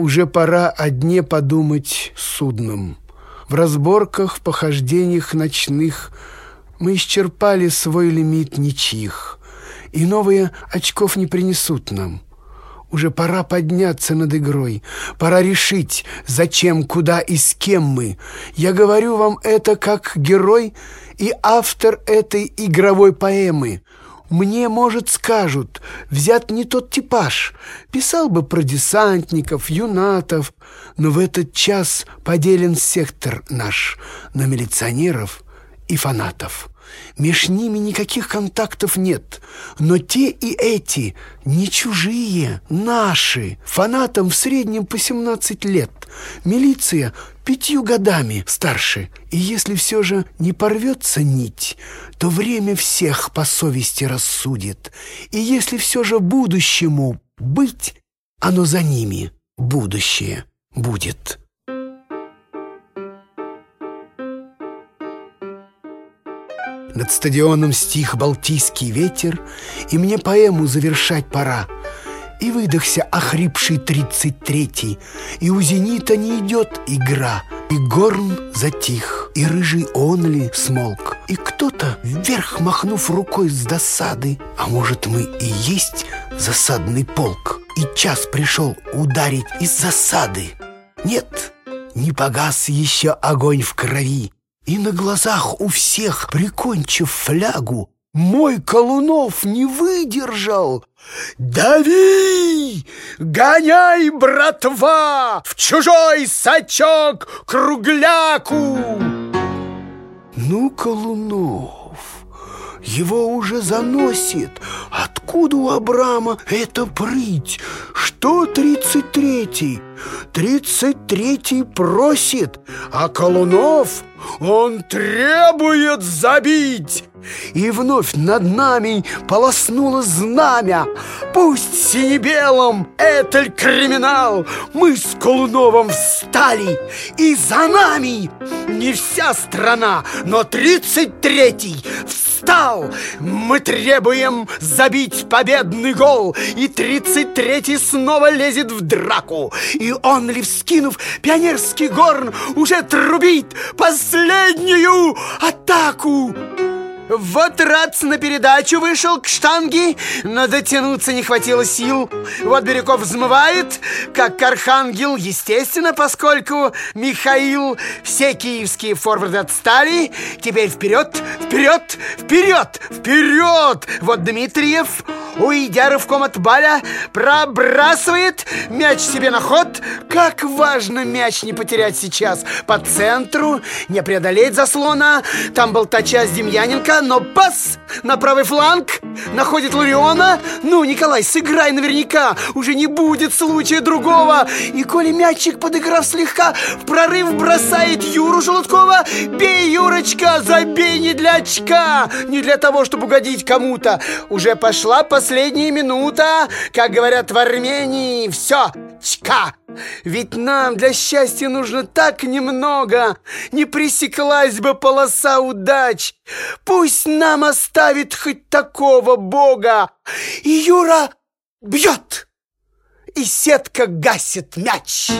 Уже пора о дне подумать судном. В разборках, в похождениях ночных Мы исчерпали свой лимит ничьих, И новые очков не принесут нам. Уже пора подняться над игрой, Пора решить, зачем, куда и с кем мы. Я говорю вам это как герой И автор этой игровой поэмы — мне, может, скажут, взят не тот типаж. Писал бы про десантников, юнатов, но в этот час поделен сектор наш на милиционеров и фанатов. Меж ними никаких контактов нет, но те и эти не чужие, наши. Фанатам в среднем по 17 лет, милиция пятью годами старше. И если все же не порвется нить, то время всех по совести рассудит. И если все же будущему быть, оно за ними будущее будет». Над стадионом стих Балтийский ветер, И мне поэму завершать пора. И выдохся охрипший тридцать третий, И у зенита не идет игра, И горн затих, и рыжий онли смолк, И кто-то, вверх махнув рукой с досады, А может, мы и есть засадный полк, И час пришел ударить из засады. Нет, не погас еще огонь в крови, и на глазах у всех, прикончив флягу, мой Колунов не выдержал. «Дави! Гоняй, братва, в чужой сачок кругляку!» Ну, Колунов, его уже заносит. Откуда у Абрама эта прыть? Что тридцать третий? Тридцать третий просит, а Колунов он требует забить. И вновь над нами полоснуло знамя. Пусть сине-белым это криминал, мы с Колуновым встали, и за нами не вся страна, но тридцать третий встал. Мы требуем забить победный гол, и тридцать третий снова лезет в драку. И он ли, вскинув пионерский горн, уже трубит последнюю атаку. Вот Рац на передачу вышел к штанге, но дотянуться не хватило сил. Вот Бирюков взмывает, как архангел, естественно, поскольку Михаил, все киевские форварды отстали. Теперь вперед, вперед, вперед, вперед! Вот Дмитриев уйдя рывком от Баля, пробрасывает мяч себе на ход. Как важно мяч не потерять сейчас по центру, не преодолеть заслона. Там был тача Демьяненко, но пас на правый фланг находит Луриона. Ну, Николай, сыграй наверняка, уже не будет случая другого. И коли мячик, подыграв слегка, в прорыв бросает Юру Желудкова, бей, Юрочка, забей не для очка, не для того, чтобы угодить кому-то. Уже пошла по последняя минута, как говорят в Армении, все, чка. Ведь нам для счастья нужно так немного, не пресеклась бы полоса удач. Пусть нам оставит хоть такого бога. И Юра бьет, и сетка гасит мяч.